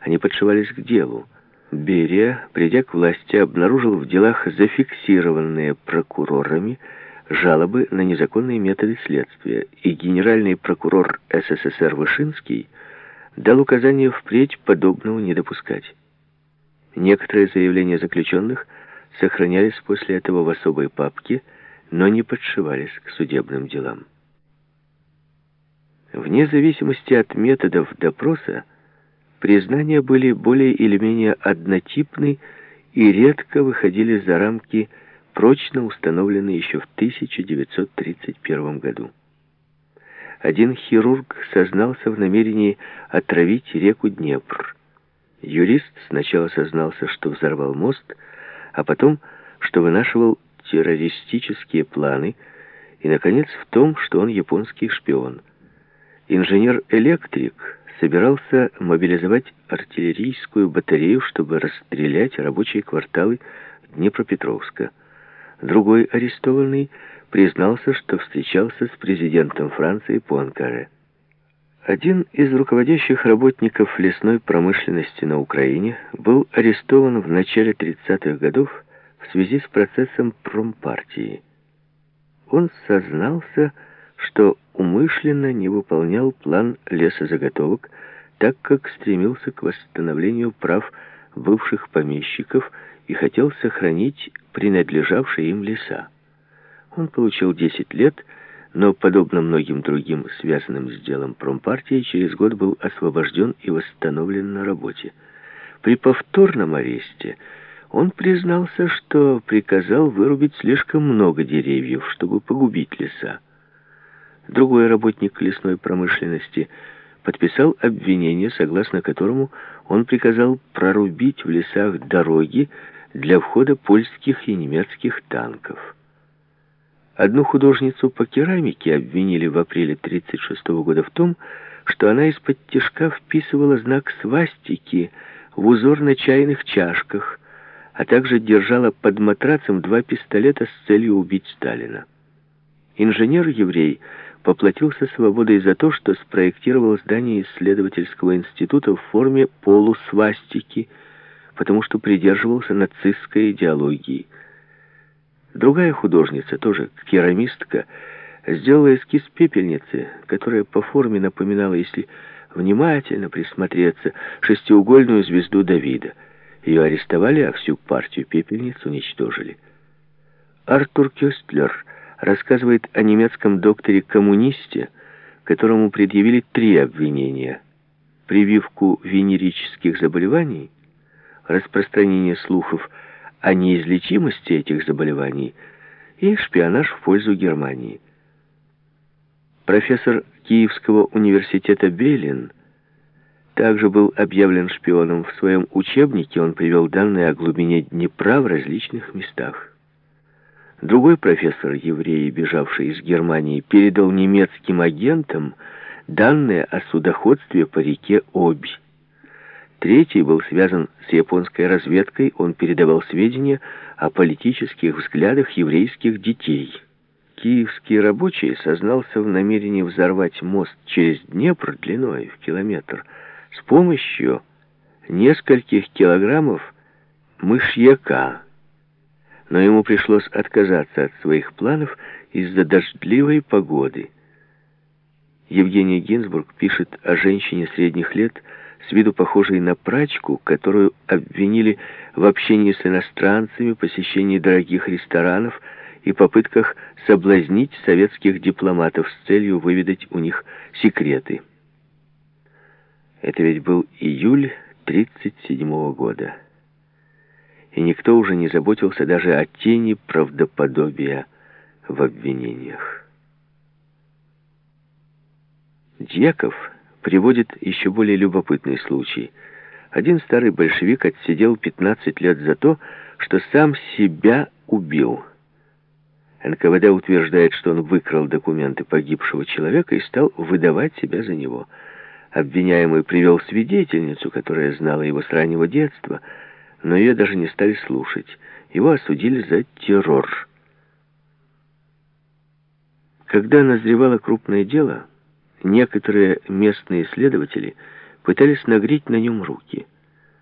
Они подшивались к делу. Берия, придя к власти, обнаружил в делах зафиксированные прокурорами жалобы на незаконные методы следствия, и генеральный прокурор СССР Вышинский дал указание впредь подобного не допускать. Некоторые заявления заключенных сохранялись после этого в особой папке, но не подшивались к судебным делам. Вне зависимости от методов допроса, признания были более или менее однотипны и редко выходили за рамки, прочно установленные еще в 1931 году. Один хирург сознался в намерении отравить реку Днепр. Юрист сначала сознался, что взорвал мост, а потом, что вынашивал террористические планы, и, наконец, в том, что он японский шпион. Инженер-электрик собирался мобилизовать артиллерийскую батарею, чтобы расстрелять рабочие кварталы Днепропетровска. Другой арестованный признался, что встречался с президентом Франции Пуанкаре. Один из руководящих работников лесной промышленности на Украине был арестован в начале 30-х годов в связи с процессом промпартии. Он сознался, что умышленно не выполнял план лесозаготовок, так как стремился к восстановлению прав бывших помещиков и хотел сохранить принадлежавшие им леса. Он получил 10 лет, но, подобно многим другим связанным с делом промпартии, через год был освобожден и восстановлен на работе. При повторном аресте он признался, что приказал вырубить слишком много деревьев, чтобы погубить леса. Другой работник лесной промышленности подписал обвинение, согласно которому он приказал прорубить в лесах дороги для входа польских и немецких танков. Одну художницу по керамике обвинили в апреле 1936 года в том, что она из-под тяжка вписывала знак свастики в узор на чайных чашках, а также держала под матрацем два пистолета с целью убить Сталина. Инженер-еврей поплатился свободой за то, что спроектировал здание исследовательского института в форме полусвастики, потому что придерживался нацистской идеологии. Другая художница, тоже керамистка, сделала эскиз пепельницы, которая по форме напоминала, если внимательно присмотреться, шестиугольную звезду Давида. Ее арестовали, а всю партию пепельниц уничтожили. Артур Кёстлер рассказывает о немецком докторе-коммунисте, которому предъявили три обвинения. Прививку венерических заболеваний, распространение слухов о неизлечимости этих заболеваний и шпионаж в пользу Германии. Профессор Киевского университета Белин также был объявлен шпионом. В своем учебнике он привел данные о глубине Днепра в различных местах. Другой профессор, еврей, бежавший из Германии, передал немецким агентам данные о судоходстве по реке Обь. Третий был связан с японской разведкой, он передавал сведения о политических взглядах еврейских детей. Киевский рабочий сознался в намерении взорвать мост через Днепр длиной в километр с помощью нескольких килограммов мышьяка, но ему пришлось отказаться от своих планов из-за дождливой погоды. Евгений Гинзбург пишет о женщине средних лет, с виду похожей на прачку, которую обвинили в общении с иностранцами, посещении дорогих ресторанов и попытках соблазнить советских дипломатов с целью выведать у них секреты. Это ведь был июль 1937 года и никто уже не заботился даже о тени правдоподобия в обвинениях. Дьяков приводит еще более любопытный случай. Один старый большевик отсидел 15 лет за то, что сам себя убил. НКВД утверждает, что он выкрал документы погибшего человека и стал выдавать себя за него. Обвиняемый привел свидетельницу, которая знала его с раннего детства, но ее даже не стали слушать. Его осудили за террор. Когда назревало крупное дело, некоторые местные следователи пытались нагреть на нем руки –